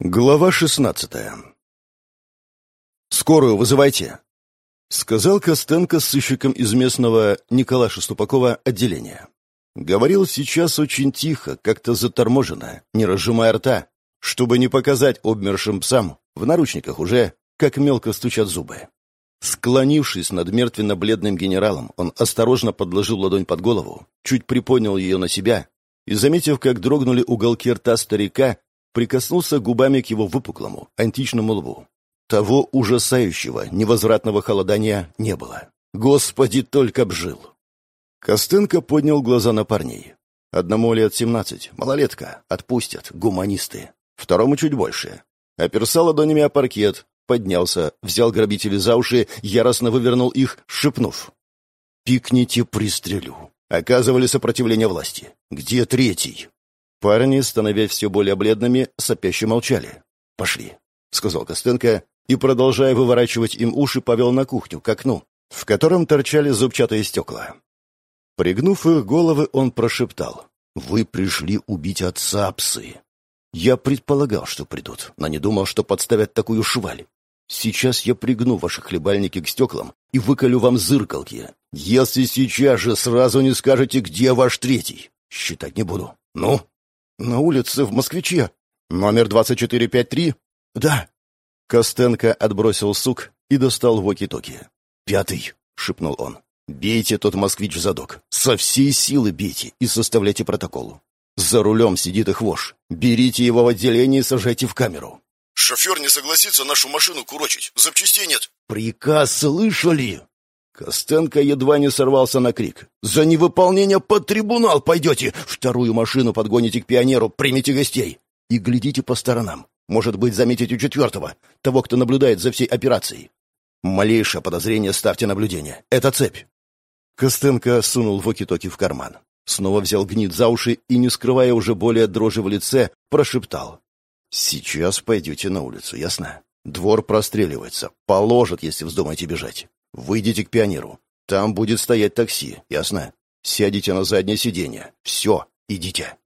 Глава шестнадцатая. «Скорую вызывайте», — сказал Костенко с сыщиком из местного Николаша Ступакова отделения. Говорил сейчас очень тихо, как-то заторможенно, не разжимая рта, чтобы не показать обмершим псам, в наручниках уже, как мелко стучат зубы. Склонившись над мертвенно-бледным генералом, он осторожно подложил ладонь под голову, чуть приподнял ее на себя и, заметив, как дрогнули уголки рта старика, прикоснулся губами к его выпуклому, античному лбу. Того ужасающего, невозвратного холодания не было. Господи, только б жил! Костенко поднял глаза на парней. Одному лет семнадцать, малолетка, отпустят, гуманисты. Второму чуть больше. Оперся ладонями о паркет, поднялся, взял грабителей за уши, яростно вывернул их, шепнув. «Пикните, пристрелю». Оказывали сопротивление власти. «Где третий?» Парни, становясь все более бледными, сопяще молчали. «Пошли», — сказал Костенко, и, продолжая выворачивать им уши, повел на кухню, к окну, в котором торчали зубчатые стекла. Пригнув их головы, он прошептал. «Вы пришли убить отца, псы. Я предполагал, что придут, но не думал, что подставят такую шваль. Сейчас я пригну ваши хлебальники к стеклам и выколю вам зыркалки. Если сейчас же сразу не скажете, где ваш третий, считать не буду. Ну?» «На улице, в Москвиче. Номер 2453?» «Да». Костенко отбросил сук и достал воки-токи. «Пятый», — шепнул он. «Бейте тот москвич в задок. Со всей силы бейте и составляйте протокол. За рулем сидит их вож. Берите его в отделение и сажайте в камеру». «Шофер не согласится нашу машину курочить. Запчастей нет». «Приказ слышали?» Костенко едва не сорвался на крик. «За невыполнение под трибунал пойдете! Вторую машину подгоните к пионеру, примите гостей! И глядите по сторонам. Может быть, заметите четвертого, того, кто наблюдает за всей операцией. Малейшее подозрение ставьте наблюдение. Это цепь!» Костенко сунул воки-токи в карман. Снова взял гнит за уши и, не скрывая уже более дрожи в лице, прошептал. «Сейчас пойдете на улицу, ясно? Двор простреливается. Положат, если вздумаете бежать. Выйдите к пионеру. Там будет стоять такси, ясно? Сядете на заднее сиденье. Все, идите».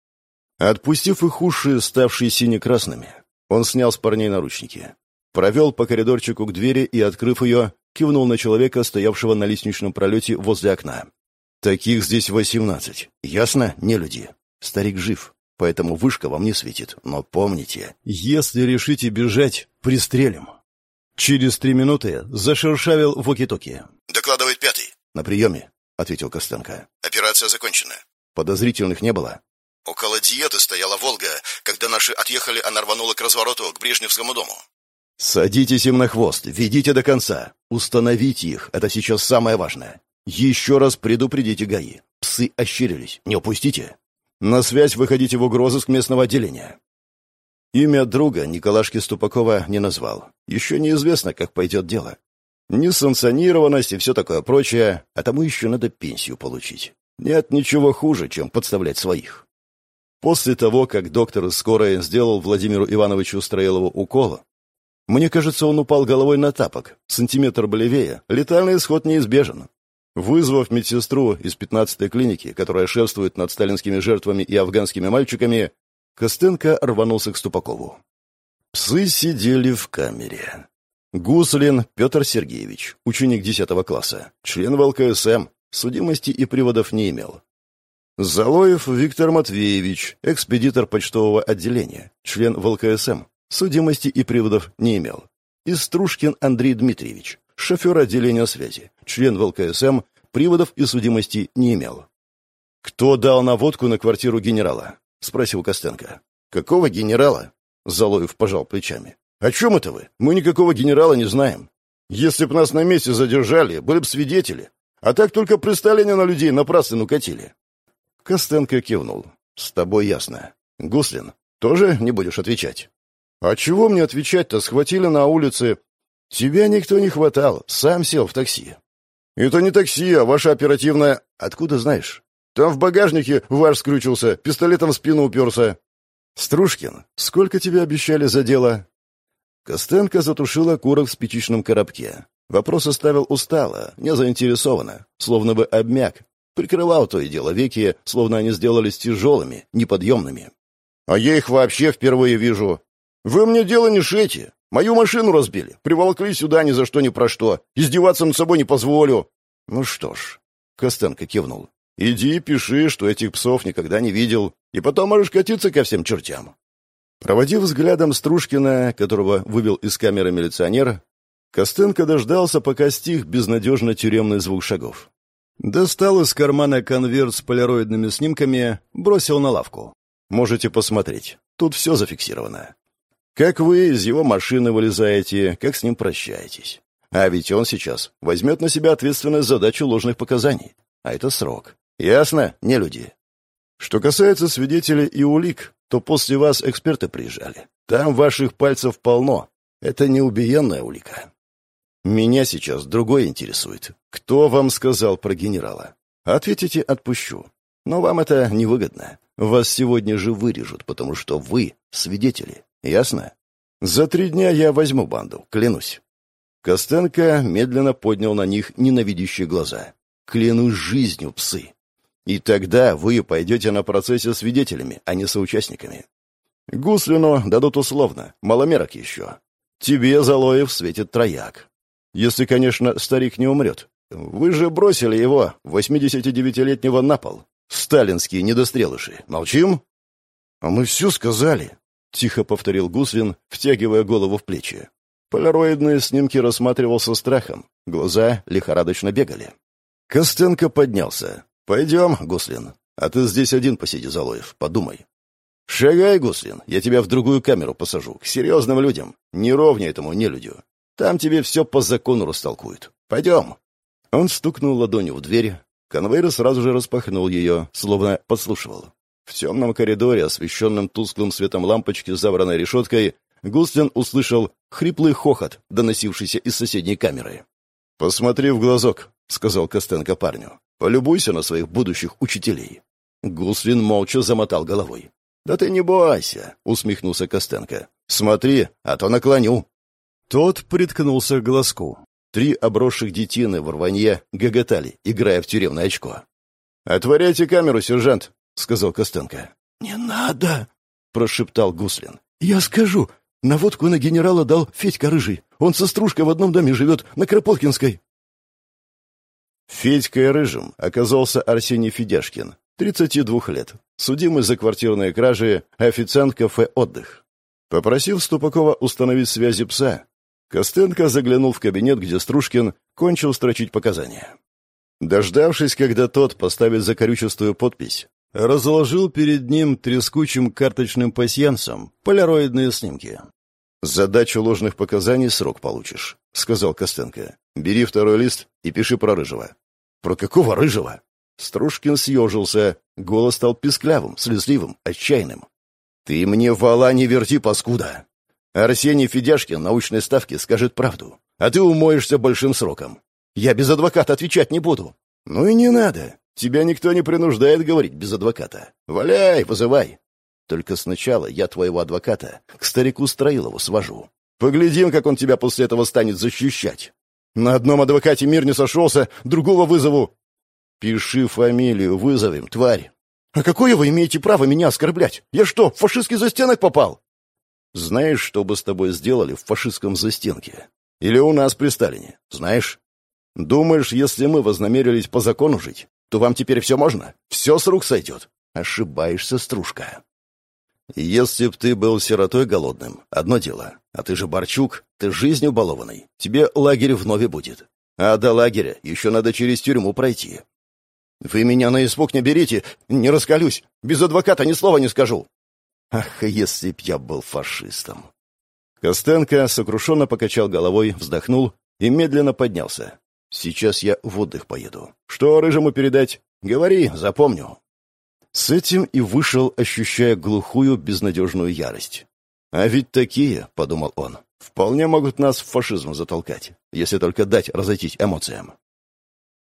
Отпустив их уши, ставшие сине-красными, он снял с парней наручники. Провел по коридорчику к двери и, открыв ее, кивнул на человека, стоявшего на лестничном пролете возле окна. «Таких здесь восемнадцать. Ясно, не люди. Старик жив, поэтому вышка вам не светит. Но помните, если решите бежать, пристрелим». Через три минуты зашершавил воки-токи. «Докладывает пятый». «На приеме», — ответил Костенко. «Операция закончена». «Подозрительных не было?» «Около диеты стояла «Волга». Когда наши отъехали, она рванула к развороту к Брежневскому дому». «Садитесь им на хвост, ведите до конца. Установите их, это сейчас самое важное. Еще раз предупредите ГАИ. Псы ощерились, не упустите. На связь выходите в угрозыск местного отделения». Имя друга Николашки Ступакова не назвал. Еще неизвестно, как пойдет дело. Несанкционированность и все такое прочее, а тому еще надо пенсию получить. Нет ничего хуже, чем подставлять своих. После того, как доктор из скорой сделал Владимиру Ивановичу Строилову укол, мне кажется, он упал головой на тапок, сантиметр болевее, летальный исход неизбежен. Вызвав медсестру из 15-й клиники, которая шефствует над сталинскими жертвами и афганскими мальчиками, Костенко рванулся к Ступакову. Псы сидели в камере. Гуслин Петр Сергеевич, ученик 10 класса, член ВЛКСМ, судимости и приводов не имел. Залоев Виктор Матвеевич, экспедитор почтового отделения, член ВЛКСМ, судимости и приводов не имел. Иструшкин Андрей Дмитриевич, шофер отделения связи, член ВЛКСМ, приводов и судимости не имел. Кто дал наводку на квартиру генерала? — спросил Костенко. «Какого генерала?» — Залоев пожал плечами. «О чем это вы? Мы никакого генерала не знаем. Если б нас на месте задержали, были бы свидетели. А так только при на людей напрасно укатили». Костенко кивнул. «С тобой ясно. Гуслин, тоже не будешь отвечать?» «А чего мне отвечать-то? Схватили на улице. Тебя никто не хватал. Сам сел в такси». «Это не такси, а ваша оперативная...» «Откуда знаешь?» Там в багажнике ваш скрючился, пистолетом в спину уперся. Стружкин, сколько тебе обещали за дело? Костенко затушил окурок в спичечном коробке. Вопрос оставил устало, не заинтересованно, словно бы обмяк. Прикрывал то и дело веки, словно они сделались тяжелыми, неподъемными. «А я их вообще впервые вижу». «Вы мне дело не шейте. Мою машину разбили. Приволокли сюда ни за что ни про что. Издеваться над собой не позволю». «Ну что ж», — Костенко кивнул. «Иди пиши, что этих псов никогда не видел, и потом можешь катиться ко всем чертям». Проводив взглядом Стружкина, которого вывел из камеры милиционер, Костенко дождался, пока стих безнадежно тюремный звук шагов. Достал из кармана конверт с полироидными снимками, бросил на лавку. «Можете посмотреть. Тут все зафиксировано. Как вы из его машины вылезаете, как с ним прощаетесь. А ведь он сейчас возьмет на себя ответственность за дачу ложных показаний. А это срок. Ясно, не люди. Что касается свидетелей и улик, то после вас эксперты приезжали. Там ваших пальцев полно. Это не убиенная улика. Меня сейчас другое интересует. Кто вам сказал про генерала? Ответите, отпущу. Но вам это невыгодно. Вас сегодня же вырежут, потому что вы свидетели. Ясно? За три дня я возьму банду, клянусь. Костенко медленно поднял на них ненавидящие глаза. «Клянусь жизнью, псы! И тогда вы пойдете на процессе свидетелями, а не соучастниками. Гуслину дадут условно, маломерок еще. Тебе, Залоев, светит трояк. Если, конечно, старик не умрет. Вы же бросили его, 89-летнего, на пол. Сталинские недострелыши. Молчим? А мы все сказали, — тихо повторил Гуслин, втягивая голову в плечи. Полароидные снимки рассматривал со страхом. Глаза лихорадочно бегали. Костенко поднялся. «Пойдем, Гуслин. А ты здесь один посиди, Залоев. Подумай». «Шагай, Гуслин. Я тебя в другую камеру посажу. К серьезным людям. Не ровнее этому нелюдю. Там тебе все по закону растолкуют. Пойдем». Он стукнул ладонью в дверь. Конвейер сразу же распахнул ее, словно подслушивал. В темном коридоре, освещенном тусклым светом лампочки забранной решеткой, Густлин услышал хриплый хохот, доносившийся из соседней камеры. «Посмотри в глазок», — сказал Костенко парню. «Полюбуйся на своих будущих учителей». Гуслин молча замотал головой. «Да ты не бойся», — усмехнулся Костенко. «Смотри, а то наклоню». Тот приткнулся к глазку. Три обросших детины в рванье гоготали, играя в тюремное очко. «Отворяйте камеру, сержант», — сказал Костенко. «Не надо», — прошептал Гуслин. «Я скажу. Наводку на генерала дал Федька Рыжий. Он со стружкой в одном доме живет, на Кропоткинской». Федькой Рыжим оказался Арсений Федяшкин, 32 лет, судимый за квартирные кражи, официант кафе «Отдых». Попросив Ступакова установить связи пса, Костенко заглянул в кабинет, где Стружкин кончил строчить показания. Дождавшись, когда тот поставит закорючистую подпись, разложил перед ним трескучим карточным пасьянсом полироидные снимки. «Задачу ложных показаний срок получишь», — сказал Костенко. «Бери второй лист и пиши про Рыжего». «Про какого Рыжего?» Стружкин съежился, голос стал писклявым, слезливым, отчаянным. «Ты мне вала не верти, паскуда!» Арсений Федяшкин научной ставки скажет правду, а ты умоешься большим сроком. Я без адвоката отвечать не буду. Ну и не надо. Тебя никто не принуждает говорить без адвоката. Валяй, вызывай. Только сначала я твоего адвоката к старику Строилову свожу. Поглядим, как он тебя после этого станет защищать. На одном адвокате мир не сошелся, другого вызову. Пиши фамилию, вызовем, тварь. А какое вы имеете право меня оскорблять? Я что, в фашистский застенок попал? Знаешь, что бы с тобой сделали в фашистском застенке? Или у нас при Сталине? Знаешь? Думаешь, если мы вознамерились по закону жить, то вам теперь все можно? Все с рук сойдет? Ошибаешься, стружка. Если б ты был сиротой голодным, одно дело. А ты же Борчук, ты жизнью балованный. Тебе лагерь вновь будет. А до лагеря еще надо через тюрьму пройти. Вы меня на испуг не берите, не раскалюсь. Без адвоката ни слова не скажу. Ах, если б я был фашистом! Костенко сокрушенно покачал головой, вздохнул и медленно поднялся. «Сейчас я в отдых поеду. Что Рыжему передать? Говори, запомню». С этим и вышел, ощущая глухую, безнадежную ярость. «А ведь такие, — подумал он, — вполне могут нас в фашизм затолкать, если только дать разойтись эмоциям».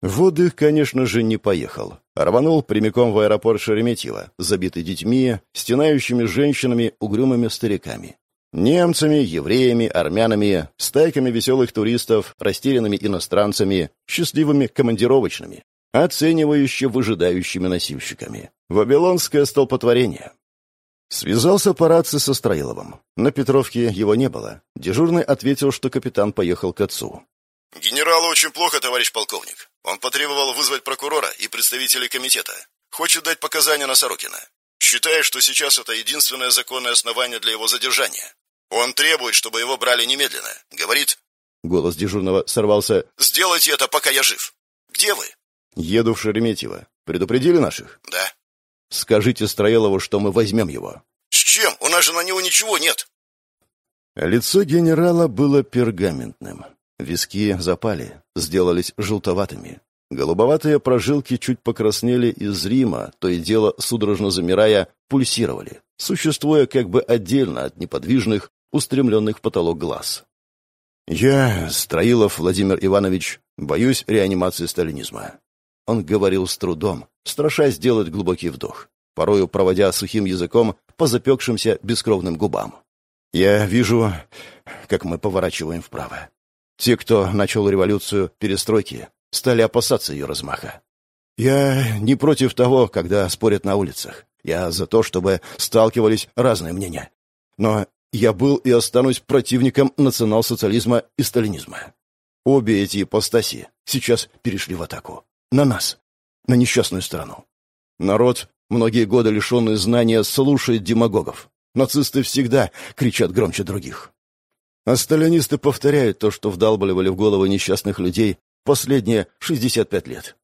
В отдых, конечно же, не поехал. Рванул прямиком в аэропорт Шереметьево, забитый детьми, стенающими женщинами, угрюмыми стариками. Немцами, евреями, армянами, стайками веселых туристов, растерянными иностранцами, счастливыми командировочными, оценивающе выжидающими носильщиками. Вавилонское столпотворение. Связался по рации со Строиловым. На Петровке его не было. Дежурный ответил, что капитан поехал к отцу. «Генералу очень плохо, товарищ полковник. Он потребовал вызвать прокурора и представителей комитета. Хочет дать показания на Сорокина. Считает, что сейчас это единственное законное основание для его задержания. Он требует, чтобы его брали немедленно. Говорит...» Голос дежурного сорвался. «Сделайте это, пока я жив. Где вы?» «Еду в Шереметьево. Предупредили наших?» «Да». «Скажите Строилову, что мы возьмем его». «С чем? У нас же на него ничего нет». Лицо генерала было пергаментным. Виски запали, сделались желтоватыми. Голубоватые прожилки чуть покраснели и зримо, то и дело, судорожно замирая, пульсировали, существуя как бы отдельно от неподвижных, устремленных в потолок глаз. «Я, Строилов Владимир Иванович, боюсь реанимации сталинизма». Он говорил с трудом, страшась сделать глубокий вдох, порою проводя сухим языком по запекшимся бескровным губам. «Я вижу, как мы поворачиваем вправо. Те, кто начал революцию перестройки, стали опасаться ее размаха. Я не против того, когда спорят на улицах. Я за то, чтобы сталкивались разные мнения. Но я был и останусь противником национал-социализма и сталинизма. Обе эти ипостаси сейчас перешли в атаку. На нас. На несчастную страну. Народ, многие годы лишенный знания, слушает демагогов. Нацисты всегда кричат громче других. А сталинисты повторяют то, что вдалбливали в головы несчастных людей последние 65 лет.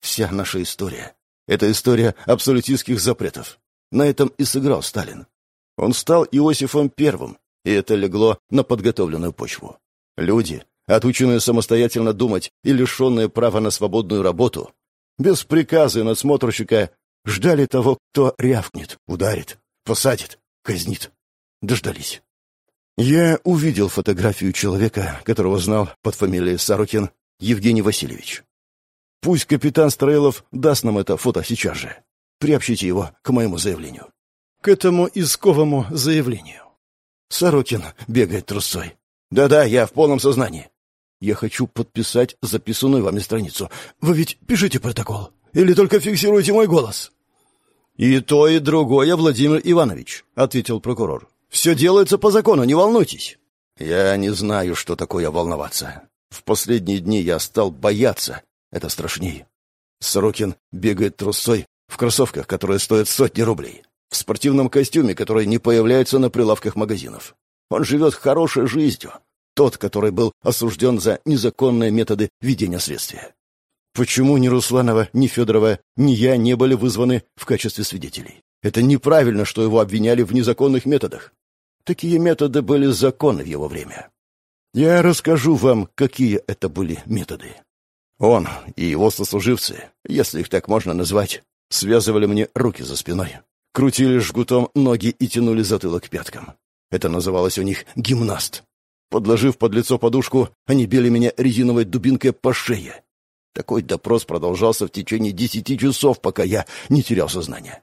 Вся наша история — это история абсолютистских запретов. На этом и сыграл Сталин. Он стал Иосифом Первым, и это легло на подготовленную почву. Люди, отученные самостоятельно думать и лишенные права на свободную работу, без приказа и надсмотрщика, ждали того, кто рявкнет, ударит, посадит, казнит. Дождались. Я увидел фотографию человека, которого знал под фамилией Сорокин Евгений Васильевич. Пусть капитан Строилов даст нам это фото сейчас же. Приобщите его к моему заявлению. К этому исковому заявлению. Сорокин бегает трусой. Да-да, я в полном сознании. Я хочу подписать записанную вами страницу. Вы ведь пишите протокол. Или только фиксируете мой голос? И то, и другое, Владимир Иванович, ответил прокурор. Все делается по закону, не волнуйтесь. Я не знаю, что такое волноваться. В последние дни я стал бояться. Это страшнее. Сорокин бегает трусой в кроссовках, которые стоят сотни рублей. В спортивном костюме, который не появляется на прилавках магазинов. Он живет хорошей жизнью. Тот, который был осужден за незаконные методы ведения следствия. Почему ни Русланова, ни Федорова, ни я не были вызваны в качестве свидетелей? Это неправильно, что его обвиняли в незаконных методах. Такие методы были законны в его время. Я расскажу вам, какие это были методы. Он и его сослуживцы, если их так можно назвать, связывали мне руки за спиной, крутили жгутом ноги и тянули затылок пяткам. Это называлось у них гимнаст. Подложив под лицо подушку, они били меня резиновой дубинкой по шее. Такой допрос продолжался в течение десяти часов, пока я не терял сознание.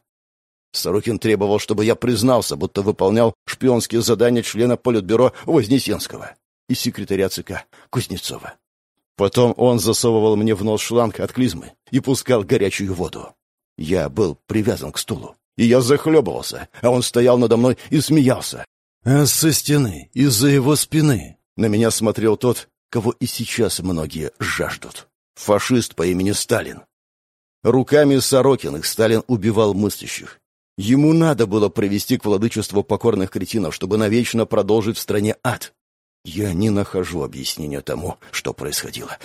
Сорокин требовал, чтобы я признался, будто выполнял шпионские задания члена Политбюро Вознесенского и секретаря ЦК Кузнецова. Потом он засовывал мне в нос шланг от клизмы и пускал горячую воду. Я был привязан к стулу, и я захлебывался, а он стоял надо мной и смеялся. А со стены, из-за его спины, на меня смотрел тот, кого и сейчас многие жаждут. Фашист по имени Сталин. Руками Сорокиных Сталин убивал мыслящих, Ему надо было привести к владычеству покорных кретинов, чтобы навечно продолжить в стране ад. Я не нахожу объяснения тому, что происходило.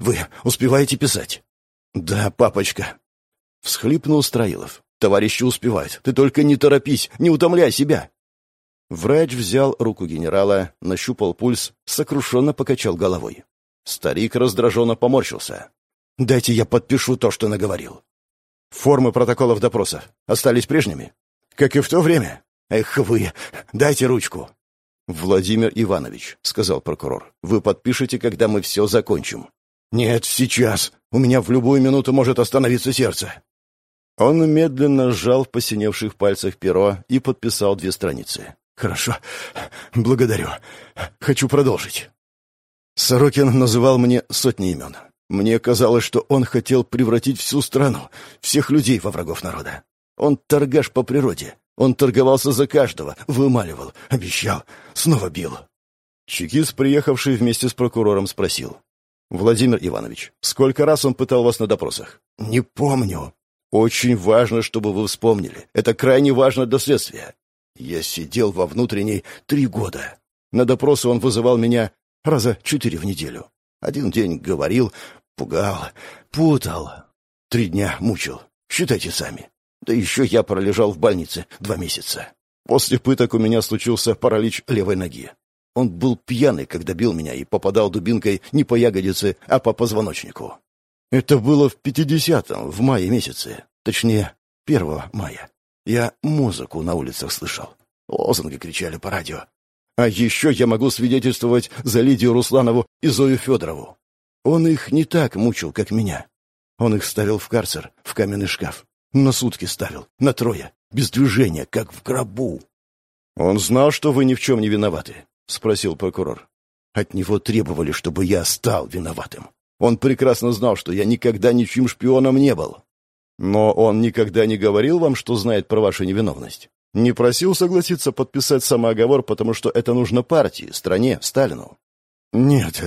Вы успеваете писать? Да, папочка. Всхлипнул Строилов. Товарищи успевают. Ты только не торопись, не утомляй себя. Врач взял руку генерала, нащупал пульс, сокрушенно покачал головой. Старик раздраженно поморщился. «Дайте я подпишу то, что наговорил. Формы протоколов допроса остались прежними? Как и в то время? Эх вы, дайте ручку. Владимир Иванович, сказал прокурор, вы подпишете, когда мы все закончим. Нет, сейчас. У меня в любую минуту может остановиться сердце. Он медленно сжал в посиневших пальцах перо и подписал две страницы. «Хорошо. Благодарю. Хочу продолжить». Сорокин называл мне сотни имен. Мне казалось, что он хотел превратить всю страну, всех людей во врагов народа. Он торгаш по природе, Он торговался за каждого, вымаливал, обещал, снова бил. Чекист, приехавший вместе с прокурором, спросил. «Владимир Иванович, сколько раз он пытал вас на допросах?» «Не помню». «Очень важно, чтобы вы вспомнили. Это крайне важно для следствия. Я сидел во внутренней три года. На допросы он вызывал меня раза четыре в неделю. Один день говорил, пугал, путал. Три дня мучил. Считайте сами. Да еще я пролежал в больнице два месяца. После пыток у меня случился паралич левой ноги. Он был пьяный, когда бил меня, и попадал дубинкой не по ягодице, а по позвоночнику. Это было в пятидесятом, в мае месяце. Точнее, первого мая. Я музыку на улицах слышал. Лозунги кричали по радио. А еще я могу свидетельствовать за Лидию Русланову и Зою Федорову. Он их не так мучил, как меня. Он их ставил в карцер, в каменный шкаф. На сутки ставил, на трое, без движения, как в гробу. «Он знал, что вы ни в чем не виноваты?» — спросил прокурор. От него требовали, чтобы я стал виноватым. Он прекрасно знал, что я никогда ничьим шпионом не был. Но он никогда не говорил вам, что знает про вашу невиновность. Не просил согласиться подписать самооговор, потому что это нужно партии, стране, Сталину. Нет,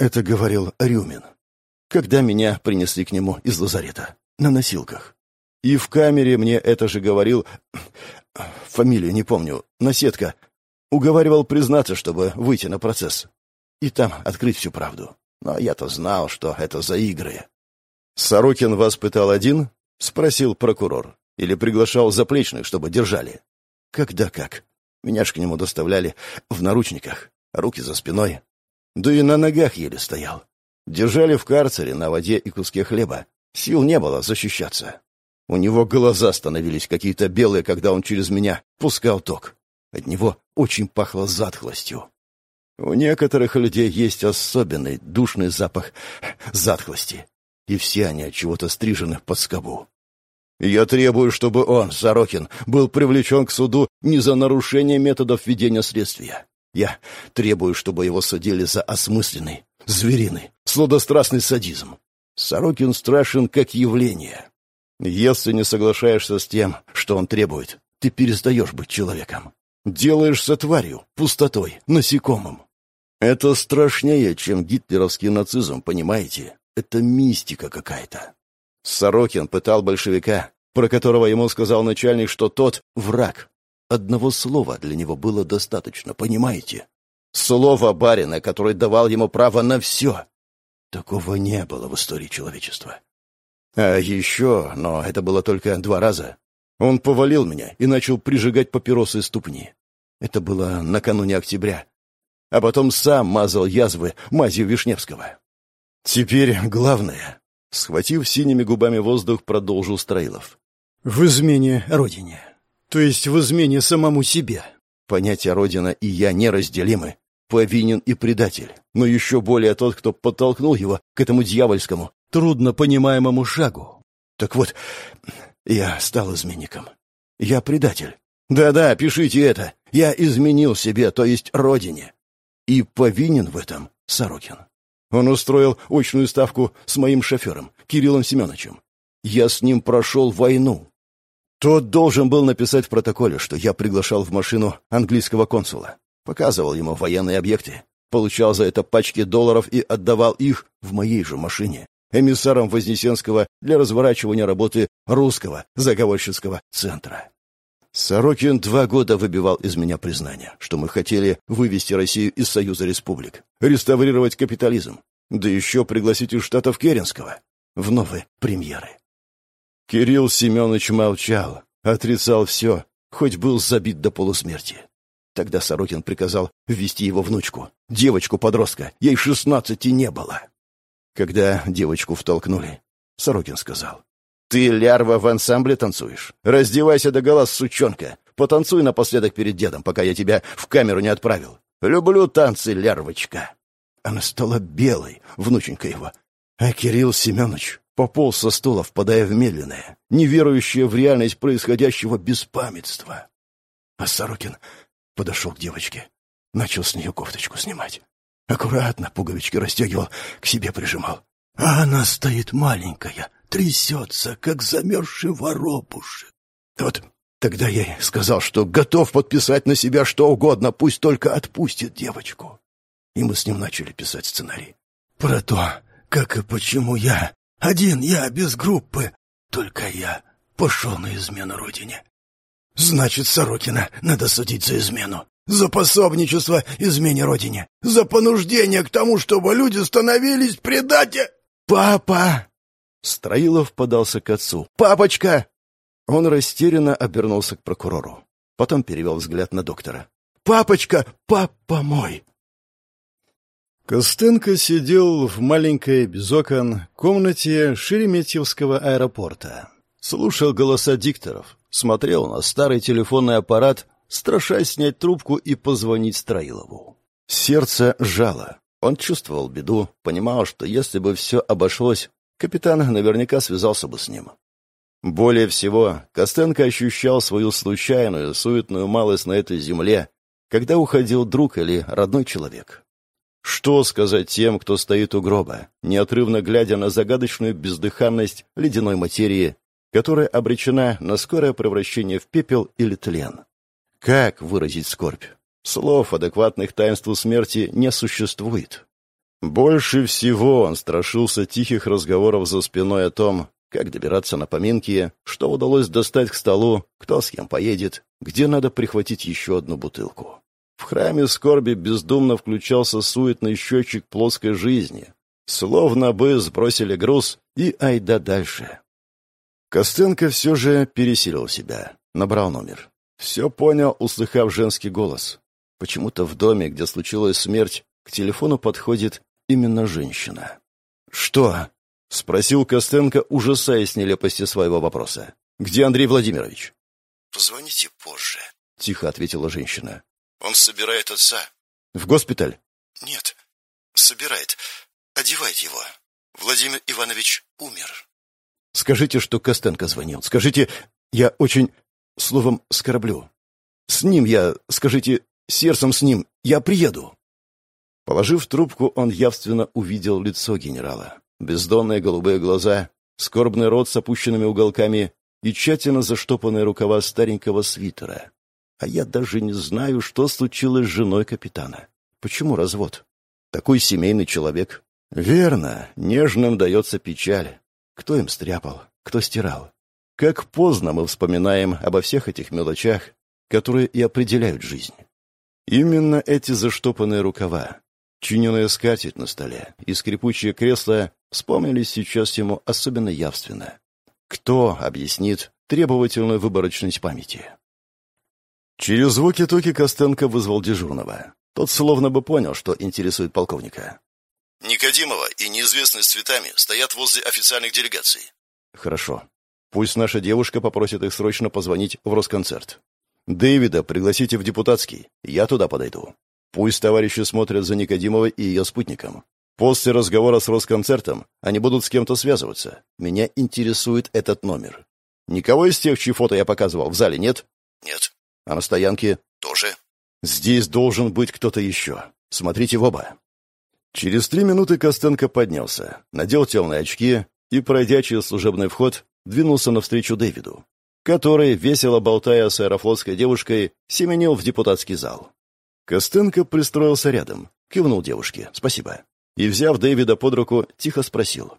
это говорил Рюмин. Когда меня принесли к нему из лазарета. На носилках. И в камере мне это же говорил... Фамилию не помню. Наседка. Уговаривал признаться, чтобы выйти на процесс. И там открыть всю правду. Но я-то знал, что это за игры. «Сорокин вас пытал один?» — спросил прокурор. «Или приглашал заплечных, чтобы держали?» «Когда как? Меня ж к нему доставляли в наручниках, руки за спиной. Да и на ногах еле стоял. Держали в карцере на воде и куске хлеба. Сил не было защищаться. У него глаза становились какие-то белые, когда он через меня пускал ток. От него очень пахло затхлостью. У некоторых людей есть особенный душный запах затхлости, и все они от чего-то стрижены под скобу. Я требую, чтобы он, Сорокин, был привлечен к суду не за нарушение методов ведения следствия, я требую, чтобы его судили за осмысленный, звериный, сладострастный садизм. Сорокин страшен как явление. Если не соглашаешься с тем, что он требует, ты перестаешь быть человеком. Делаешься тварью, пустотой, насекомым. Это страшнее, чем гитлеровский нацизм, понимаете? Это мистика какая-то. Сорокин пытал большевика, про которого ему сказал начальник, что тот — враг, Одного слова для него было достаточно, понимаете? Слово барина, который давал ему право на все. Такого не было в истории человечества. А еще, но это было только два раза, он повалил меня и начал прижигать папиросы ступни. Это было накануне октября. А потом сам мазал язвы мазью Вишневского. Теперь главное. Схватив синими губами воздух, продолжил Строилов. В измене родине. То есть в измене самому себе. Понятия Родина и я неразделимы. Повинен и предатель, но еще более тот, кто подтолкнул его к этому дьявольскому, трудно понимаемому шагу. Так вот, я стал изменником. Я предатель. Да-да, пишите это. Я изменил себе, то есть родине. И повинен в этом Сорокин. Он устроил очную ставку с моим шофером, Кириллом Семеновичем. Я с ним прошел войну. Тот должен был написать в протоколе, что я приглашал в машину английского консула, показывал ему военные объекты, получал за это пачки долларов и отдавал их в моей же машине эмиссарам Вознесенского для разворачивания работы русского заговорщицкого центра. Сорокин два года выбивал из меня признание, что мы хотели вывести Россию из Союза Республик, реставрировать капитализм, да еще пригласить из Штатов Керенского в новые премьеры. Кирилл Семенович молчал, отрицал все, хоть был забит до полусмерти. Тогда Сорокин приказал ввести его внучку, девочку-подростка, ей шестнадцати не было. Когда девочку втолкнули, Сорокин сказал, «Ты, лярва, в ансамбле танцуешь? Раздевайся до гола, сучонка. Потанцуй напоследок перед дедом, пока я тебя в камеру не отправил. Люблю танцы, лярвочка». Она стала белой, внученька его. А Кирилл Семенович Пополз со стула, впадая в медленное, неверующее в реальность происходящего беспамятства. А Сорокин подошел к девочке, начал с нее кофточку снимать. Аккуратно пуговички расстегивал, к себе прижимал. А она стоит маленькая, трясется, как замерзший воробушек. Вот Тогда я сказал, что готов подписать на себя что угодно, пусть только отпустит девочку. И мы с ним начали писать сценарий. Про то, как и почему я, один я, без группы, только я пошел на измену родине. Значит, Сорокина надо судить за измену. За пособничество измене родине. За понуждение к тому, чтобы люди становились предатели. «Папа!» Строилов подался к отцу. «Папочка!» Он растерянно обернулся к прокурору. Потом перевел взгляд на доктора. «Папочка! Папа мой!» Костенко сидел в маленькой, без окон, комнате Шереметьевского аэропорта. Слушал голоса дикторов, смотрел на старый телефонный аппарат, страшась снять трубку и позвонить Строилову. Сердце жало. Он чувствовал беду, понимал, что если бы все обошлось, капитан наверняка связался бы с ним. Более всего, Костенко ощущал свою случайную, суетную малость на этой земле, когда уходил друг или родной человек. Что сказать тем, кто стоит у гроба, неотрывно глядя на загадочную бездыханность ледяной материи, которая обречена на скорое превращение в пепел или тлен? Как выразить скорбь? Слов, адекватных таинству смерти, не существует. Больше всего он страшился тихих разговоров за спиной о том, как добираться на поминки, что удалось достать к столу, кто с кем поедет, где надо прихватить еще одну бутылку. В храме скорби бездумно включался суетный счетчик плоской жизни. Словно бы сбросили груз и айда дальше. Костенко все же пересилил себя, набрал номер. Все понял, услыхав женский голос. Почему-то в доме, где случилась смерть, к телефону подходит именно женщина. «Что?» — спросил Костенко, ужасаясь нелепости своего вопроса. «Где Андрей Владимирович?» «Позвоните позже», — тихо ответила женщина. «Он собирает отца». «В госпиталь?» «Нет, собирает. Одевает его. Владимир Иванович умер». «Скажите, что Костенко звонил. Скажите, я очень, словом, скорблю. С ним я, скажите, сердцем с ним, я приеду». Положив трубку, он явственно увидел лицо генерала. Бездонные голубые глаза, скорбный рот с опущенными уголками и тщательно заштопанные рукава старенького свитера. А я даже не знаю, что случилось с женой капитана. Почему развод? Такой семейный человек. Верно, нежным дается печаль. Кто им стряпал, кто стирал. Как поздно мы вспоминаем обо всех этих мелочах, которые и определяют жизнь. Именно эти заштопанные рукава, Чиненая скатерть на столе и скрипучее кресло вспомнились сейчас ему особенно явственно. Кто объяснит требовательную выборочность памяти? Через звуки токи Костенко вызвал дежурного. Тот словно бы понял, что интересует полковника. «Никодимова и неизвестный с цветами стоят возле официальных делегаций». «Хорошо. Пусть наша девушка попросит их срочно позвонить в Росконцерт. Дэвида пригласите в депутатский. Я туда подойду. Пусть товарищи смотрят за Никодимовой и ее спутником. После разговора с Росконцертом они будут с кем-то связываться. Меня интересует этот номер. Никого из тех, чьи фото я показывал, в зале нет? Нет. А на стоянке? Тоже. Здесь должен быть кто-то еще. Смотрите в оба. Через три минуты Костенко поднялся, надел темные очки и, пройдя через служебный вход, двинулся навстречу Дэвиду, который, весело болтая с аэрофлотской девушкой, семенил в депутатский зал. Костенко пристроился рядом, кивнул девушке «Спасибо». И, взяв Дэвида под руку, тихо спросил.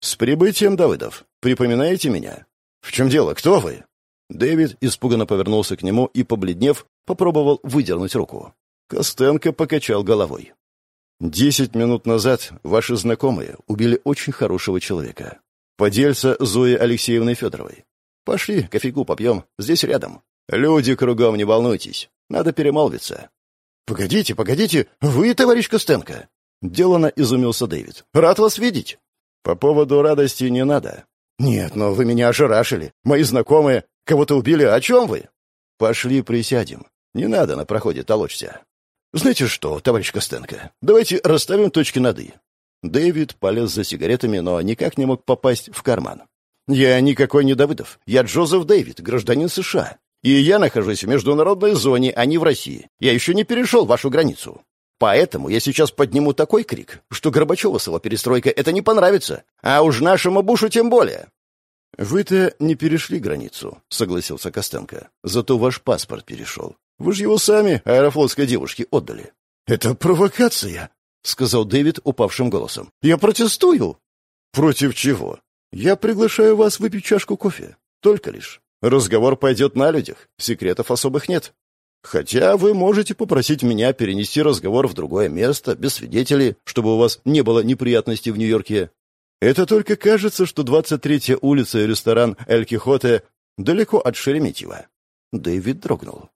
«С прибытием, Давыдов. Припоминаете меня? В чем дело? Кто вы?» Дэвид испуганно повернулся к нему и, побледнев, попробовал выдернуть руку. Костенко покачал головой. «Десять минут назад ваши знакомые убили очень хорошего человека. Подельца Зои Алексеевны Федоровой. Пошли, кофейку попьем, здесь рядом. Люди кругом, не волнуйтесь. Надо перемолвиться. «Погодите, погодите, вы, товарищ Костенко?» Делано изумился Дэвид. «Рад вас видеть». «По поводу радости не надо». «Нет, но вы меня ошарашили. Мои знакомые кого-то убили. О чем вы?» «Пошли присядем. Не надо на проходе толочься». «Знаете что, товарищ Костенко, давайте расставим точки над «и». Дэвид полез за сигаретами, но никак не мог попасть в карман. «Я никакой не Давыдов. Я Джозеф Дэвид, гражданин США. И я нахожусь в международной зоне, а не в России. Я еще не перешел вашу границу. Поэтому я сейчас подниму такой крик, что Горбачеву с его перестройкой это не понравится. А уж нашему Бушу тем более. «Вы-то не перешли границу», — согласился Костенко. «Зато ваш паспорт перешел. Вы же его сами аэрофлотской девушке отдали». «Это провокация», — сказал Дэвид упавшим голосом. «Я протестую». «Против чего? Я приглашаю вас выпить чашку кофе. Только лишь. Разговор пойдет на людях. Секретов особых нет. Хотя вы можете попросить меня перенести разговор в другое место, без свидетелей, чтобы у вас не было неприятностей в Нью-Йорке. Это только кажется, что 23-я улица и ресторан «Эль Кихоте» далеко от Шереметьево. Дэвид дрогнул.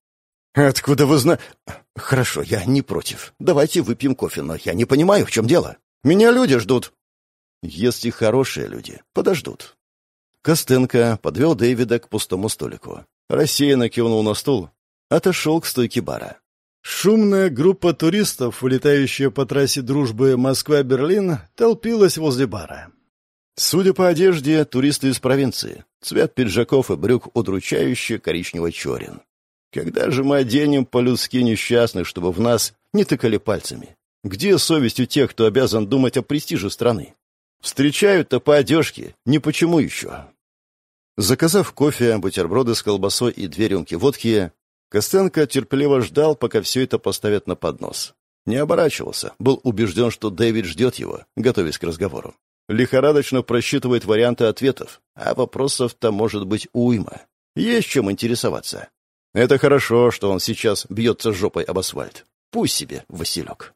«Откуда вы знаете...» «Хорошо, я не против. Давайте выпьем кофе, но я не понимаю, в чем дело. Меня люди ждут». «Если хорошие люди, подождут». Костенко подвел Дэвида к пустому столику. Рассеянно кивнул на стул, отошел к стойке бара. Шумная группа туристов, вылетающая по трассе дружбы Москва-Берлин, толпилась возле бара. Судя по одежде, туристы из провинции. Цвет пиджаков и брюк удручающе коричнево-черен. Когда же мы оденем по-людски несчастных, чтобы в нас не тыкали пальцами? Где совесть у тех, кто обязан думать о престиже страны? Встречают-то по одежке, не почему еще. Заказав кофе, бутерброды с колбасой и две рюмки водки, Костенко терпеливо ждал, пока все это поставят на поднос. Не оборачивался, был убежден, что Дэвид ждет его, готовясь к разговору. Лихорадочно просчитывает варианты ответов, а вопросов-то может быть уйма. Есть чем интересоваться. Это хорошо, что он сейчас бьется жопой об асфальт. Пусть себе, Василек.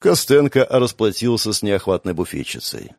Костенко расплатился с неохватной буфетчицей.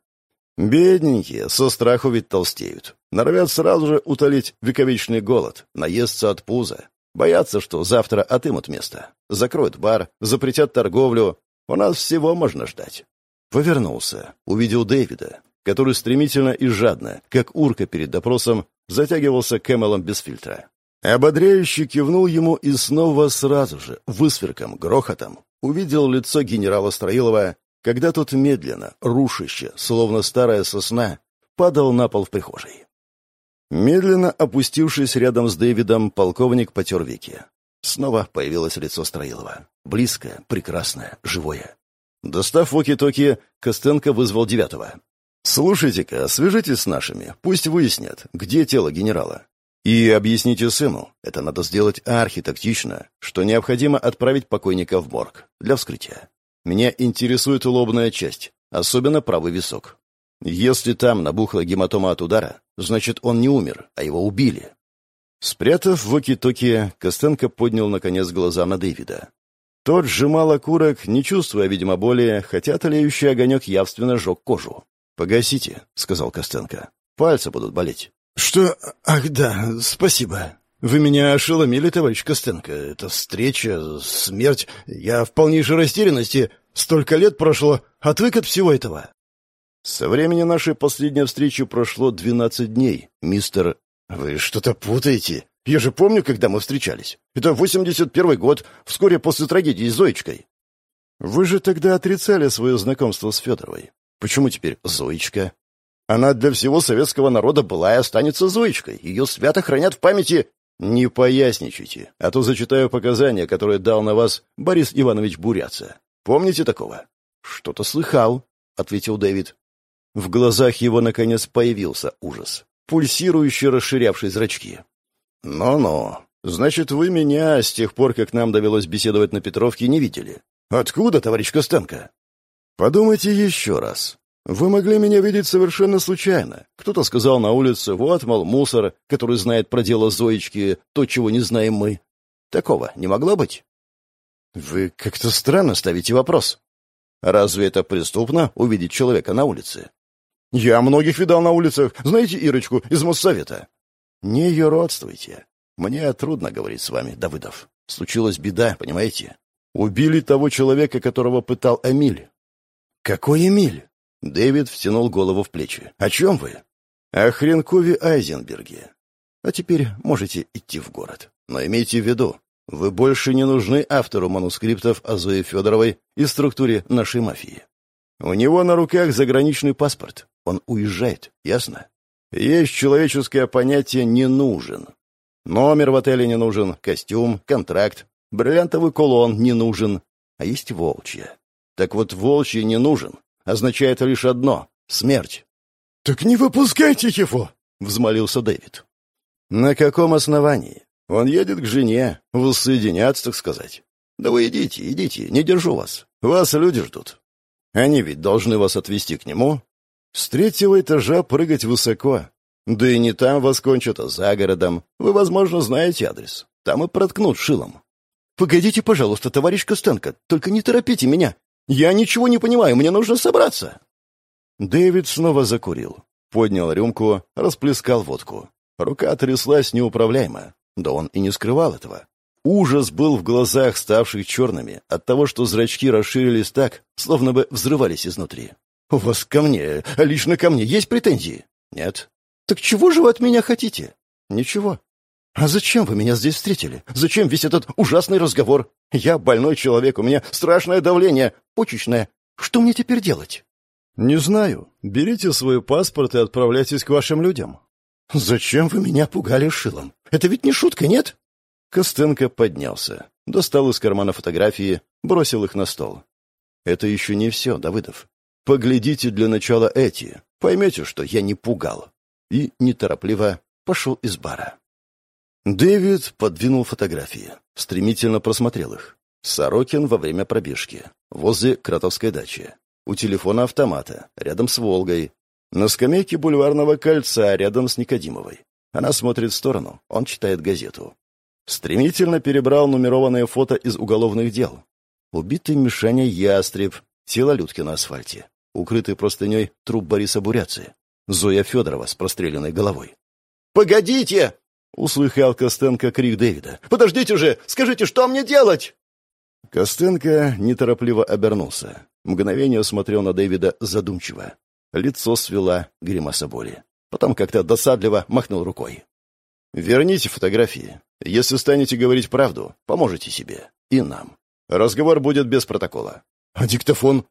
Бедненькие, со страху ведь толстеют. Норовят сразу же утолить вековечный голод, наесться от пуза. Боятся, что завтра отымут место. Закроют бар, запретят торговлю. У нас всего можно ждать. Повернулся, увидел Дэвида, который стремительно и жадно, как урка перед допросом, затягивался Кэмелом без фильтра. Ободряюще кивнул ему и снова сразу же, высверком, грохотом, увидел лицо генерала Строилова, когда тот медленно, рушище, словно старая сосна, падал на пол в прихожей. Медленно опустившись рядом с Дэвидом, полковник потер веки. Снова появилось лицо Строилова. Близкое, прекрасное, живое. Достав воки-токи, Костенко вызвал девятого. «Слушайте-ка, свяжитесь с нашими, пусть выяснят, где тело генерала. И объясните сыну, это надо сделать архитектично, что необходимо отправить покойника в морг для вскрытия. Меня интересует лобная часть, особенно правый висок. Если там набухла гематома от удара, значит, он не умер, а его убили». Спрятав воки-токи, Костенко поднял, наконец, глаза на Дэвида. Тот сжимал окурок, не чувствуя, видимо, боли, хотя тлеющий огонек явственно жег кожу. «Погасите», — сказал Костенко. «Пальцы будут болеть». «Что? Ах, да, спасибо. Вы меня ошеломили, товарищ Костенко. Это встреча, смерть. Я в полнейшей растерянности. Столько лет прошло. Отвык от всего этого». «Со времени нашей последней встречи прошло двенадцать дней, мистер...» «Вы что-то путаете. Я же помню, когда мы встречались. Это восемьдесят первый год, вскоре после трагедии с Зоечкой». «Вы же тогда отрицали свое знакомство с Федоровой. Почему теперь Зоечка?» Она для всего советского народа была и останется Зоечкой. Ее свято хранят в памяти. Не поясничайте, а то зачитаю показания, которые дал на вас Борис Иванович Буряца. Помните такого? Что-то слыхал, ответил Дэвид. В глазах его наконец появился ужас, пульсирующий расширявший зрачки. «Ну-ну, значит, вы меня с тех пор, как нам довелось беседовать на Петровке, не видели. Откуда, товарищ Костенко?» «Подумайте еще раз. Вы могли меня видеть совершенно случайно. Кто-то сказал на улице, вот, мол, мусор, который знает про дело Зоечки, то, чего не знаем мы. Такого не могло быть? Вы как-то странно ставите вопрос. Разве это преступно увидеть человека на улице? Я многих видал на улицах. Знаете Ирочку из Моссовета? Не ее родствуйте. Мне трудно говорить с вами, Давыдов. Случилась беда, понимаете? Убили того человека, которого пытал Эмиль. Какой Эмиль? Дэвид втянул голову в плечи. «О чем вы?» «О Хренкове Айзенберге. А теперь можете идти в город. Но имейте в виду, вы больше не нужны автору манускриптов о Зое Федоровой и структуре нашей мафии. У него на руках заграничный паспорт. Он уезжает, ясно? Есть человеческое понятие «не нужен». Номер в отеле не нужен, костюм, контракт, бриллиантовый кулон не нужен, а есть волчья. Так вот, волчья не нужен, означает лишь одно — смерть. «Так не выпускайте его!» — взмолился Дэвид. «На каком основании? Он едет к жене, воссоединяться, так сказать. Да вы идите, идите, не держу вас. Вас люди ждут. Они ведь должны вас отвезти к нему. С третьего этажа прыгать высоко. Да и не там вас кончат, а за городом. Вы, возможно, знаете адрес. Там и проткнут шилом. «Погодите, пожалуйста, товарищ Костенко, только не торопите меня. Я ничего не понимаю, мне нужно собраться». Дэвид снова закурил. Поднял рюмку, расплескал водку. Рука тряслась неуправляемо. Да он и не скрывал этого. Ужас был в глазах, ставших черными, от того, что зрачки расширились так, словно бы взрывались изнутри. «У вас ко мне, лично ко мне, есть претензии?» «Нет». «Так чего же вы от меня хотите?» «Ничего». «А зачем вы меня здесь встретили? Зачем весь этот ужасный разговор? Я больной человек, у меня страшное давление, почечное. Что мне теперь делать?» «Не знаю. Берите свой паспорт и отправляйтесь к вашим людям». «Зачем вы меня пугали шилом? Это ведь не шутка, нет?» Костенко поднялся, достал из кармана фотографии, бросил их на стол. «Это еще не все, Давыдов. Поглядите для начала эти, поймете, что я не пугал». И неторопливо пошел из бара. Дэвид подвинул фотографии, стремительно просмотрел их. Сорокин во время пробежки, возле Кратовской дачи. У телефона автомата, рядом с «Волгой». На скамейке бульварного кольца, рядом с Никодимовой. Она смотрит в сторону, он читает газету. Стремительно перебрал нумерованные фото из уголовных дел. Убитый Мишаня Ястреб, тело Людки на асфальте. Укрытый простыней труп Бориса Буряцы. Зоя Федорова с простреленной головой. «Погодите!» — услыхал Костенко крик Дэвида. «Подождите же! Скажите, что мне делать?» Костенко неторопливо обернулся. Мгновение смотрел на Дэвида задумчиво. Лицо свела гримаса боли. Потом как-то досадливо махнул рукой. «Верните фотографии. Если станете говорить правду, поможете себе. И нам. Разговор будет без протокола. А диктофон?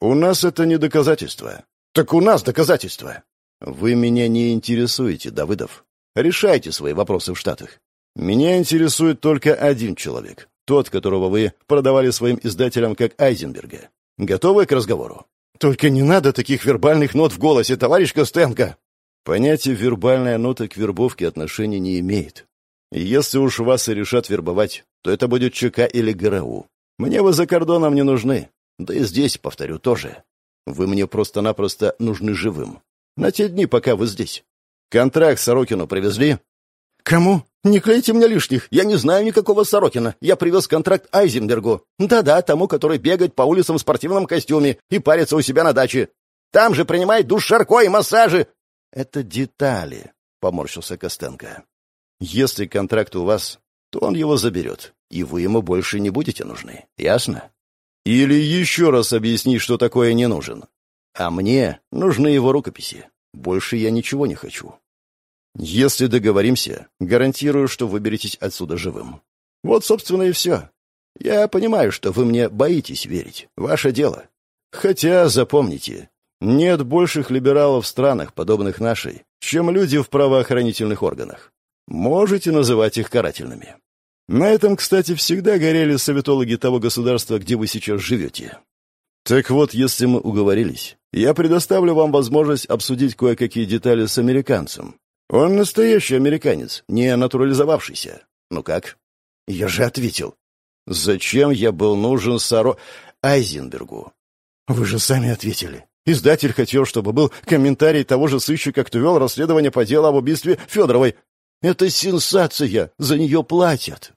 У нас это не доказательство. Так у нас доказательство. Вы меня не интересуете, Давыдов. Решайте свои вопросы в Штатах. Меня интересует только один человек. Тот, которого вы продавали своим издателям как Айзенберга. Готовы к разговору? Только не надо таких вербальных нот в голосе, товарищ Костенко. Понятие «вербальная нота» к вербовке отношения не имеет. Если уж вас и решат вербовать, то это будет ЧК или ГРУ. Мне вы за кордоном не нужны. Да и здесь, повторю, тоже. Вы мне просто-напросто нужны живым. На те дни, пока вы здесь. Контракт Сорокину привезли? Кому? Не клейте мне лишних. Я не знаю никакого Сорокина. Я привез контракт Айзенбергу. Да-да, тому, который бегает по улицам в спортивном костюме и парится у себя на даче. Там же принимает душ Шарко и массажи. Это детали, поморщился Костенко. Если контракт у вас, то он его заберет, и вы ему больше не будете нужны. Ясно? Или еще раз объясни, что такое не нужен. А мне нужны его рукописи. Больше я ничего не хочу. Если договоримся, гарантирую, что выберетесь отсюда живым. Вот, собственно, и все. Я понимаю, что вы мне боитесь верить. Ваше дело. Хотя, запомните, нет больших либералов в странах, подобных нашей, чем люди в правоохранительных органах. Можете называть их карательными. На этом, кстати, всегда горели советологи того государства, где вы сейчас живете. Так вот, если мы уговорились, я предоставлю вам возможность обсудить кое-какие детали с американцем. Он настоящий американец, не натурализовавшийся. Ну как? Я же ответил. Зачем я был нужен Саро Айзенбергу? Вы же сами ответили. Издатель хотел, чтобы был комментарий того же сыщика, кто вел расследование по делу об убийстве Федоровой. Это сенсация, за нее платят.